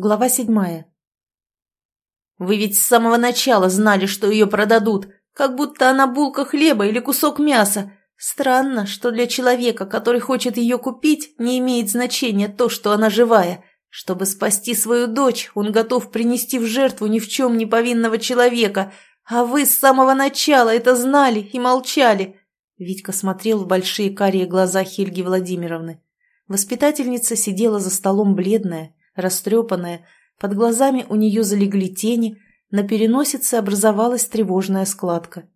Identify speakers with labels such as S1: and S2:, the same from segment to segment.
S1: Глава седьмая. «Вы ведь с самого начала знали, что ее продадут, как будто она булка хлеба или кусок мяса. Странно, что для человека, который хочет ее купить, не имеет значения то, что она живая. Чтобы спасти свою дочь, он готов принести в жертву ни в чем не повинного человека, а вы с самого начала это знали и молчали». Витька смотрел в большие карие глаза Хельги Владимировны. Воспитательница сидела за столом бледная, растрепанная, под глазами у нее залегли тени, на переносице образовалась тревожная складка.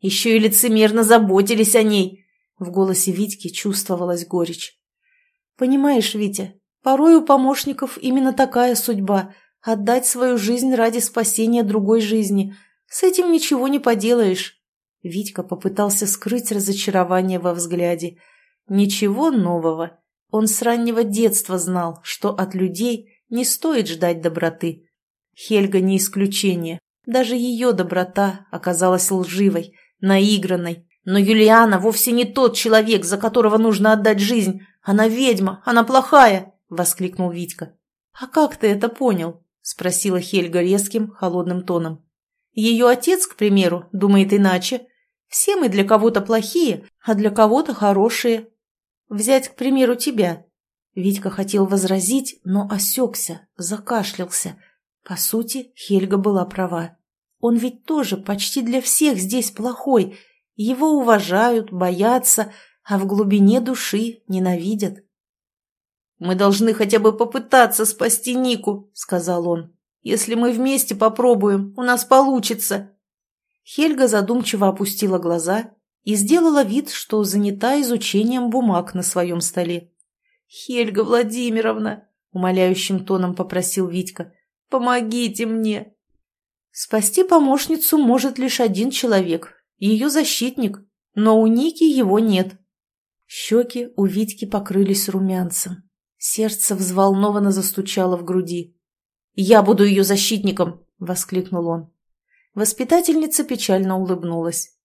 S1: «Еще и лицемерно заботились о ней!» В голосе Витьки чувствовалась горечь. «Понимаешь, Витя, порой у помощников именно такая судьба – отдать свою жизнь ради спасения другой жизни. С этим ничего не поделаешь». Витька попытался скрыть разочарование во взгляде. «Ничего нового. Он с раннего детства знал, что от людей не стоит ждать доброты. Хельга не исключение. Даже ее доброта оказалась лживой, наигранной. Но Юлиана вовсе не тот человек, за которого нужно отдать жизнь. Она ведьма, она плохая, — воскликнул Витька. «А как ты это понял?» — спросила Хельга резким, холодным тоном. «Ее отец, к примеру, думает иначе. Все мы для кого-то плохие, а для кого-то хорошие. Взять, к примеру, тебя. Витька хотел возразить, но осекся, закашлялся. По сути, Хельга была права. Он ведь тоже почти для всех здесь плохой. Его уважают, боятся, а в глубине души ненавидят. «Мы должны хотя бы попытаться спасти Нику», — сказал он. «Если мы вместе попробуем, у нас получится». Хельга задумчиво опустила глаза и сделала вид, что занята изучением бумаг на своем столе. «Хельга Владимировна!» — умоляющим тоном попросил Витька. «Помогите мне!» Спасти помощницу может лишь один человек, ее защитник, но у Ники его нет. Щеки у Витьки покрылись румянцем. Сердце взволнованно застучало в груди. «Я буду ее защитником!» — воскликнул он. Воспитательница печально улыбнулась.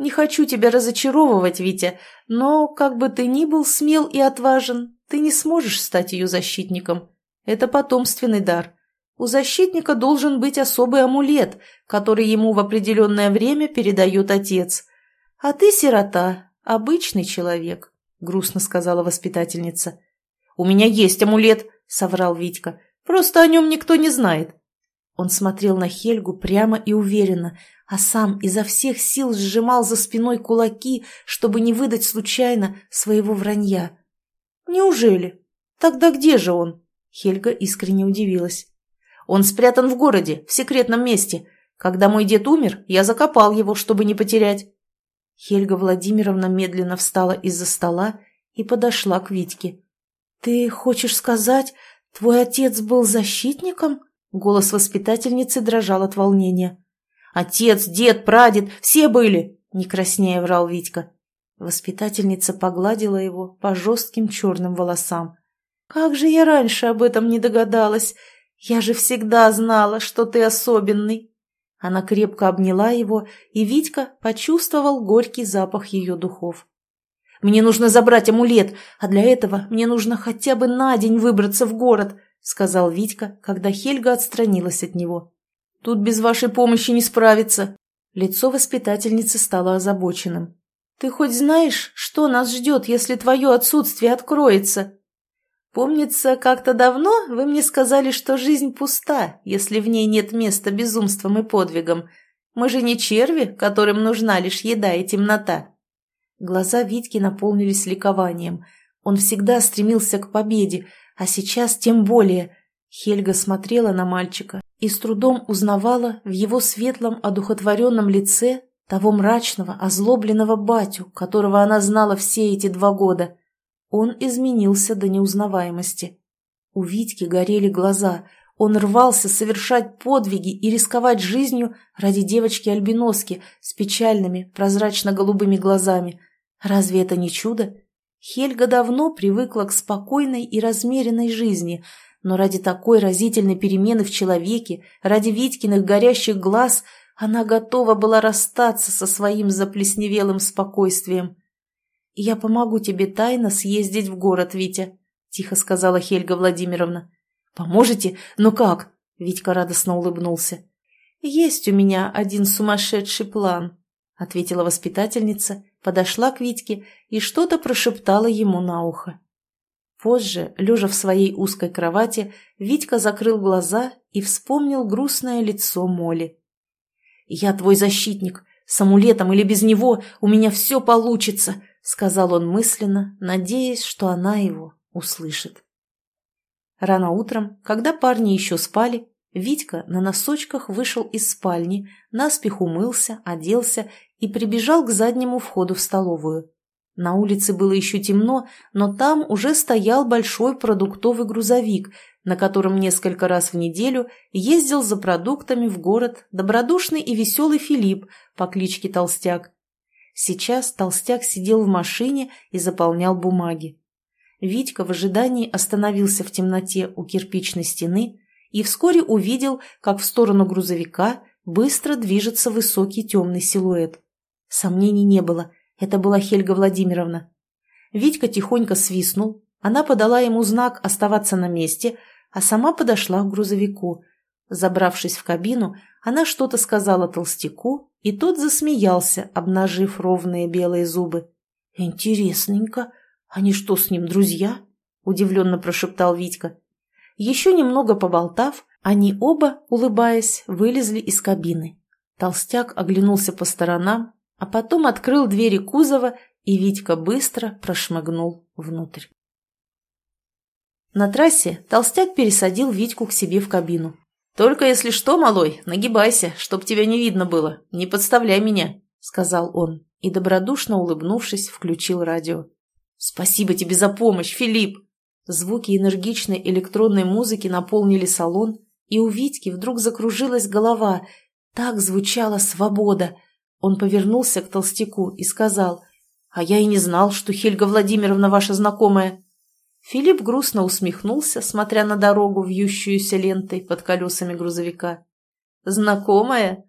S1: Не хочу тебя разочаровывать, Витя, но, как бы ты ни был смел и отважен, ты не сможешь стать ее защитником. Это потомственный дар. У защитника должен быть особый амулет, который ему в определенное время передает отец. А ты сирота, обычный человек, — грустно сказала воспитательница. — У меня есть амулет, — соврал Витька. — Просто о нем никто не знает. Он смотрел на Хельгу прямо и уверенно, а сам изо всех сил сжимал за спиной кулаки, чтобы не выдать случайно своего вранья. «Неужели? Тогда где же он?» Хельга искренне удивилась. «Он спрятан в городе, в секретном месте. Когда мой дед умер, я закопал его, чтобы не потерять». Хельга Владимировна медленно встала из-за стола и подошла к Витьке. «Ты хочешь сказать, твой отец был защитником?» Голос воспитательницы дрожал от волнения. Отец, дед, прадед, все были!» — не краснея врал Витька. Воспитательница погладила его по жестким черным волосам. «Как же я раньше об этом не догадалась! Я же всегда знала, что ты особенный!» Она крепко обняла его, и Витька почувствовал горький запах ее духов. «Мне нужно забрать амулет, а для этого мне нужно хотя бы на день выбраться в город», — сказал Витька, когда Хельга отстранилась от него. Тут без вашей помощи не справиться». Лицо воспитательницы стало озабоченным. «Ты хоть знаешь, что нас ждет, если твое отсутствие откроется?» «Помнится, как-то давно вы мне сказали, что жизнь пуста, если в ней нет места безумствам и подвигам. Мы же не черви, которым нужна лишь еда и темнота». Глаза Витьки наполнились ликованием. Он всегда стремился к победе, а сейчас тем более. Хельга смотрела на мальчика и с трудом узнавала в его светлом одухотворенном лице того мрачного, озлобленного батю, которого она знала все эти два года. Он изменился до неузнаваемости. У Витьки горели глаза, он рвался совершать подвиги и рисковать жизнью ради девочки-альбиноски с печальными, прозрачно-голубыми глазами. Разве это не чудо? Хельга давно привыкла к спокойной и размеренной жизни – но ради такой разительной перемены в человеке, ради Витькиных горящих глаз, она готова была расстаться со своим заплесневелым спокойствием. «Я помогу тебе тайно съездить в город, Витя», — тихо сказала Хельга Владимировна. Поможете? Но как?» Витька радостно улыбнулся. «Есть у меня один сумасшедший план», — ответила воспитательница, подошла к Витьке и что-то прошептала ему на ухо. Позже, лежа в своей узкой кровати, Витька закрыл глаза и вспомнил грустное лицо Моли. «Я твой защитник. С амулетом или без него у меня все получится», — сказал он мысленно, надеясь, что она его услышит. Рано утром, когда парни еще спали, Витька на носочках вышел из спальни, наспех умылся, оделся и прибежал к заднему входу в столовую. На улице было еще темно, но там уже стоял большой продуктовый грузовик, на котором несколько раз в неделю ездил за продуктами в город добродушный и веселый Филипп по кличке Толстяк. Сейчас Толстяк сидел в машине и заполнял бумаги. Витька в ожидании остановился в темноте у кирпичной стены и вскоре увидел, как в сторону грузовика быстро движется высокий темный силуэт. Сомнений не было, это была Хельга Владимировна. Витька тихонько свистнул, она подала ему знак оставаться на месте, а сама подошла к грузовику. Забравшись в кабину, она что-то сказала толстяку, и тот засмеялся, обнажив ровные белые зубы. «Интересненько. Они что, с ним друзья?» – удивленно прошептал Витька. Еще немного поболтав, они оба, улыбаясь, вылезли из кабины. Толстяк оглянулся по сторонам, а потом открыл двери кузова, и Витька быстро прошмыгнул внутрь. На трассе Толстяк пересадил Витьку к себе в кабину. «Только если что, малой, нагибайся, чтоб тебя не видно было. Не подставляй меня», — сказал он, и, добродушно улыбнувшись, включил радио. «Спасибо тебе за помощь, Филипп!» Звуки энергичной электронной музыки наполнили салон, и у Витьки вдруг закружилась голова. Так звучала свобода. Он повернулся к толстяку и сказал, «А я и не знал, что Хельга Владимировна ваша знакомая». Филипп грустно усмехнулся, смотря на дорогу, вьющуюся лентой под колесами грузовика. «Знакомая?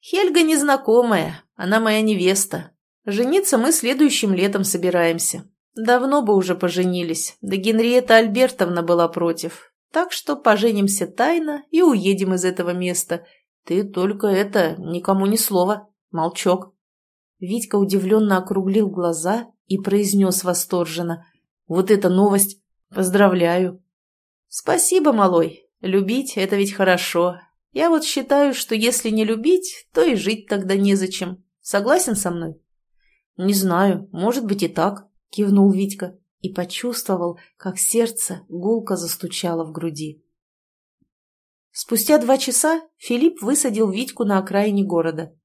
S1: Хельга незнакомая, она моя невеста. Жениться мы следующим летом собираемся. Давно бы уже поженились, да Генриетта Альбертовна была против. Так что поженимся тайно и уедем из этого места. Ты только это, никому ни слова. Молчок. Витька удивленно округлил глаза и произнес восторженно. Вот эта новость. Поздравляю. Спасибо, малой. Любить — это ведь хорошо. Я вот считаю, что если не любить, то и жить тогда незачем. Согласен со мной? Не знаю, может быть и так. — кивнул Витька и почувствовал, как сердце гулко застучало в груди. Спустя два часа Филипп высадил Витьку на окраине города.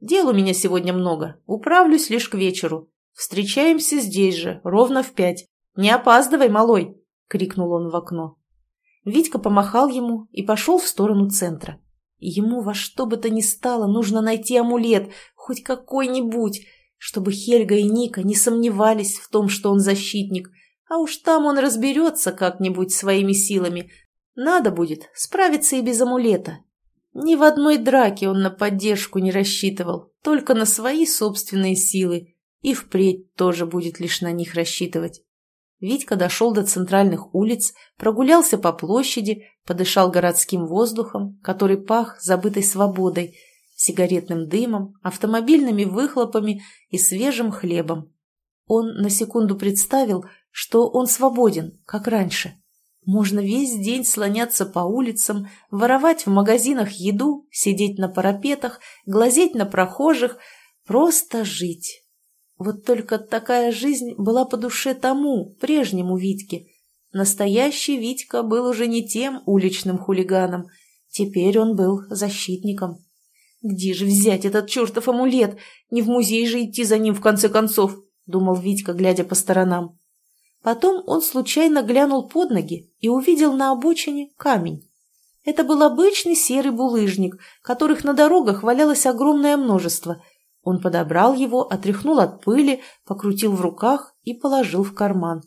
S1: «Дел у меня сегодня много, управлюсь лишь к вечеру. Встречаемся здесь же, ровно в пять. Не опаздывай, малой!» — крикнул он в окно. Витька помахал ему и пошел в сторону центра. Ему во что бы то ни стало нужно найти амулет, хоть какой-нибудь, чтобы Хельга и Ника не сомневались в том, что он защитник, а уж там он разберется как-нибудь своими силами. Надо будет справиться и без амулета. Ни в одной драке он на поддержку не рассчитывал, только на свои собственные силы, и впредь тоже будет лишь на них рассчитывать. Витька дошел до центральных улиц, прогулялся по площади, подышал городским воздухом, который пах забытой свободой – сигаретным дымом, автомобильными выхлопами и свежим хлебом. Он на секунду представил, что он свободен, как раньше. Можно весь день слоняться по улицам, воровать в магазинах еду, сидеть на парапетах, глазеть на прохожих, просто жить. Вот только такая жизнь была по душе тому, прежнему Витьке. Настоящий Витька был уже не тем уличным хулиганом, теперь он был защитником. «Где же взять этот чертов амулет? Не в музей же идти за ним в конце концов», — думал Витька, глядя по сторонам. Потом он случайно глянул под ноги и увидел на обочине камень. Это был обычный серый булыжник, которых на дорогах валялось огромное множество. Он подобрал его, отряхнул от пыли, покрутил в руках и положил в карман.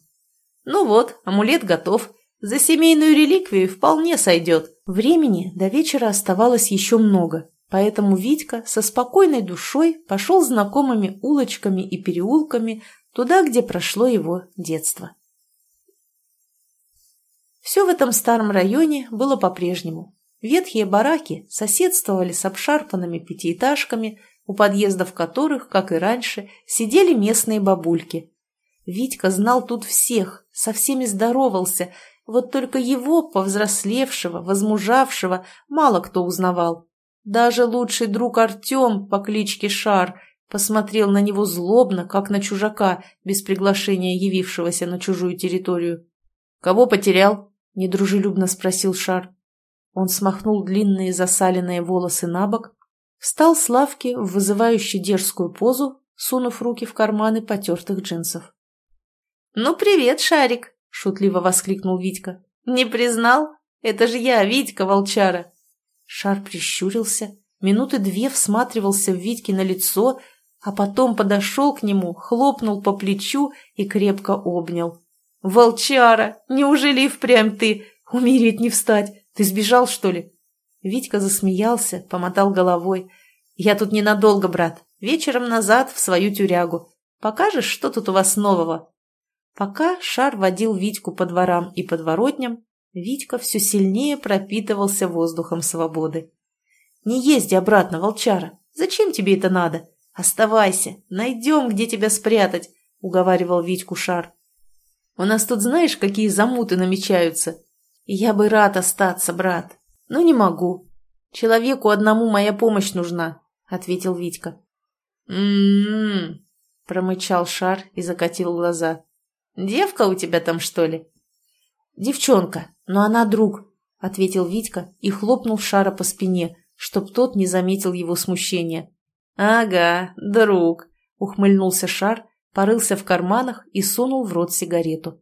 S1: «Ну вот, амулет готов. За семейную реликвию вполне сойдет». Времени до вечера оставалось еще много, Поэтому Витька со спокойной душой пошел знакомыми улочками и переулками туда, где прошло его детство. Все в этом старом районе было по-прежнему. Ветхие бараки соседствовали с обшарпанными пятиэтажками, у подъездов которых, как и раньше, сидели местные бабульки. Витька знал тут всех, со всеми здоровался, вот только его, повзрослевшего, возмужавшего, мало кто узнавал. Даже лучший друг Артем по кличке Шар посмотрел на него злобно, как на чужака, без приглашения явившегося на чужую территорию. «Кого потерял?» — недружелюбно спросил Шар. Он смахнул длинные засаленные волосы на бок, встал с лавки в вызывающую дерзкую позу, сунув руки в карманы потертых джинсов. «Ну, привет, Шарик!» — шутливо воскликнул Витька. «Не признал? Это же я, Витька, волчара!» Шар прищурился, минуты две всматривался в Витьке на лицо, а потом подошел к нему, хлопнул по плечу и крепко обнял. «Волчара! Неужели и впрямь ты? Умереть не встать! Ты сбежал, что ли?» Витька засмеялся, помотал головой. «Я тут ненадолго, брат. Вечером назад в свою тюрягу. Покажешь, что тут у вас нового?» Пока шар водил Витьку по дворам и подворотням, Витька все сильнее пропитывался воздухом свободы. «Не езди обратно, волчара. Зачем тебе это надо? Оставайся, найдем, где тебя спрятать», — уговаривал Витьку шар. «У нас тут знаешь, какие замуты намечаются? Я бы рад остаться, брат, но не могу. Человеку одному моя помощь нужна», — ответил Витька. «М-м-м», промычал шар и закатил глаза. «Девка у тебя там, что ли?» «Девчонка, но она друг», — ответил Витька и хлопнул Шара по спине, чтоб тот не заметил его смущения. «Ага, друг», — ухмыльнулся Шар, порылся в карманах и сунул в рот сигарету.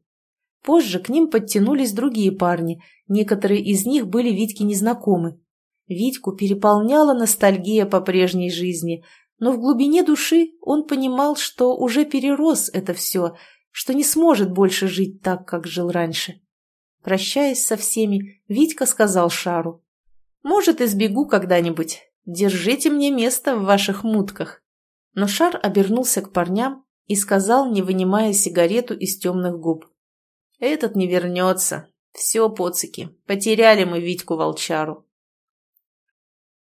S1: Позже к ним подтянулись другие парни, некоторые из них были Витьке незнакомы. Витьку переполняла ностальгия по прежней жизни, но в глубине души он понимал, что уже перерос это все, что не сможет больше жить так, как жил раньше. Прощаясь со всеми, Витька сказал Шару. «Может, избегу когда-нибудь. Держите мне место в ваших мутках». Но Шар обернулся к парням и сказал, не вынимая сигарету из темных губ. «Этот не вернется. Все, поцики, потеряли мы Витьку-волчару».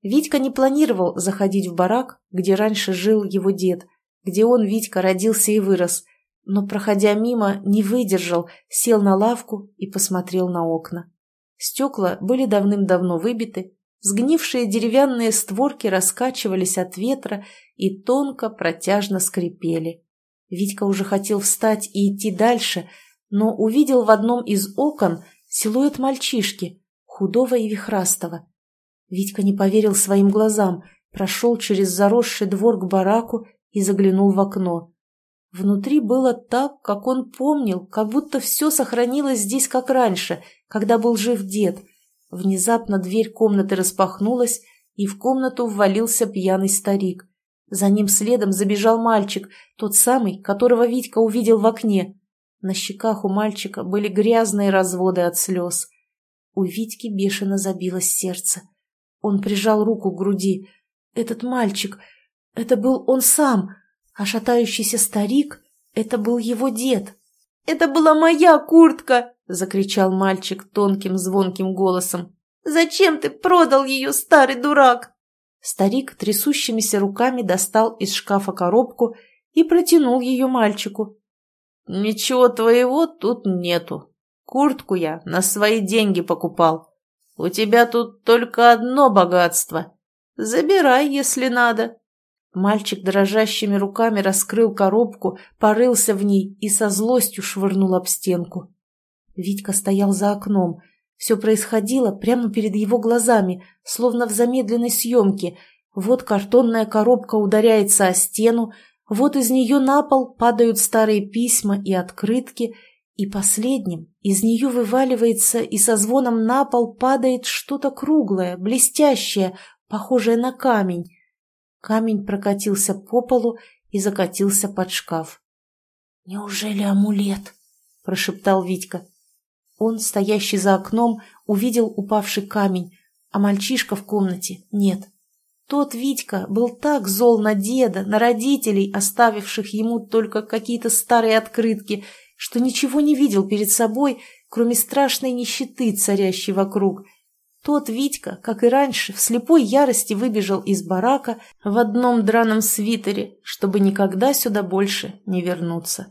S1: Витька не планировал заходить в барак, где раньше жил его дед, где он, Витька, родился и вырос – но, проходя мимо, не выдержал, сел на лавку и посмотрел на окна. Стекла были давным-давно выбиты, сгнившие деревянные створки раскачивались от ветра и тонко, протяжно скрипели. Витька уже хотел встать и идти дальше, но увидел в одном из окон силуэт мальчишки, худого и вихрастого. Витька не поверил своим глазам, прошел через заросший двор к бараку и заглянул в окно. Внутри было так, как он помнил, как будто все сохранилось здесь, как раньше, когда был жив дед. Внезапно дверь комнаты распахнулась, и в комнату ввалился пьяный старик. За ним следом забежал мальчик, тот самый, которого Витька увидел в окне. На щеках у мальчика были грязные разводы от слез. У Витьки бешено забилось сердце. Он прижал руку к груди. Этот мальчик, это был он сам — а шатающийся старик — это был его дед. «Это была моя куртка!» — закричал мальчик тонким звонким голосом. «Зачем ты продал ее, старый дурак?» Старик трясущимися руками достал из шкафа коробку и протянул ее мальчику. «Ничего твоего тут нету. Куртку я на свои деньги покупал. У тебя тут только одно богатство. Забирай, если надо». Мальчик дрожащими руками раскрыл коробку, порылся в ней и со злостью швырнул об стенку. Витька стоял за окном. Все происходило прямо перед его глазами, словно в замедленной съемке. Вот картонная коробка ударяется о стену, вот из нее на пол падают старые письма и открытки, и последним из нее вываливается и со звоном на пол падает что-то круглое, блестящее, похожее на камень. Камень прокатился по полу и закатился под шкаф. «Неужели амулет?» – прошептал Витька. Он, стоящий за окном, увидел упавший камень, а мальчишка в комнате нет. Тот Витька был так зол на деда, на родителей, оставивших ему только какие-то старые открытки, что ничего не видел перед собой, кроме страшной нищеты, царящей вокруг. Тот Витька, как и раньше, в слепой ярости выбежал из барака в одном драном свитере, чтобы никогда сюда больше не вернуться.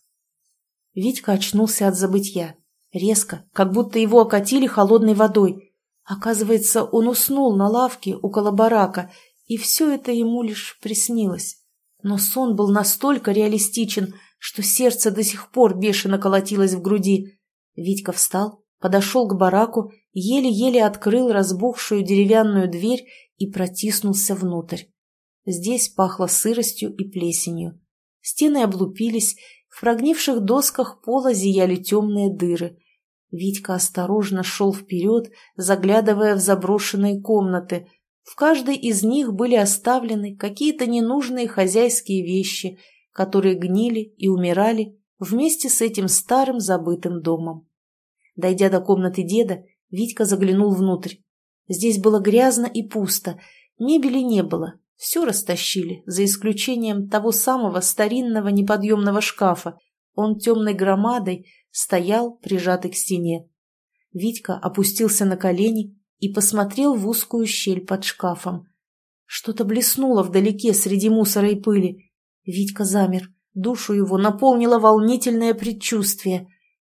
S1: Витька очнулся от забытья. Резко, как будто его окатили холодной водой. Оказывается, он уснул на лавке около барака, и все это ему лишь приснилось. Но сон был настолько реалистичен, что сердце до сих пор бешено колотилось в груди. Витька встал, подошел к бараку, еле-еле открыл разбухшую деревянную дверь и протиснулся внутрь. Здесь пахло сыростью и плесенью. Стены облупились, в прогнивших досках пола зияли темные дыры. Витька осторожно шел вперед, заглядывая в заброшенные комнаты. В каждой из них были оставлены какие-то ненужные хозяйские вещи, которые гнили и умирали вместе с этим старым забытым домом. Дойдя до комнаты деда, Витька заглянул внутрь. Здесь было грязно и пусто, мебели не было, все растащили, за исключением того самого старинного неподъемного шкафа. Он темной громадой стоял, прижатый к стене. Витька опустился на колени и посмотрел в узкую щель под шкафом. Что-то блеснуло вдалеке среди мусора и пыли. Витька замер. Душу его наполнило волнительное предчувствие.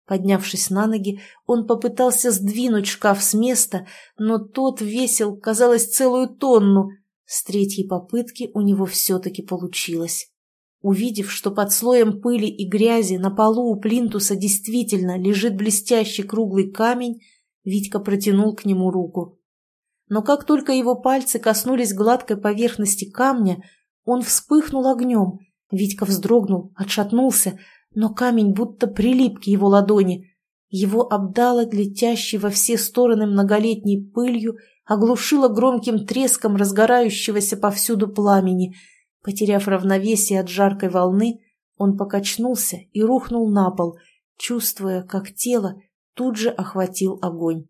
S1: Поднявшись на ноги, он попытался сдвинуть шкаф с места, но тот весил, казалось, целую тонну. С третьей попытки у него все-таки получилось. Увидев, что под слоем пыли и грязи на полу у плинтуса действительно лежит блестящий круглый камень, Витька протянул к нему руку. Но как только его пальцы коснулись гладкой поверхности камня, он вспыхнул огнем. Витька вздрогнул, отшатнулся, но камень будто прилип к его ладони. Его обдало летящей во все стороны многолетней пылью, оглушило громким треском разгорающегося повсюду пламени — Потеряв равновесие от жаркой волны, он покачнулся и рухнул на пол, чувствуя, как тело тут же охватил огонь.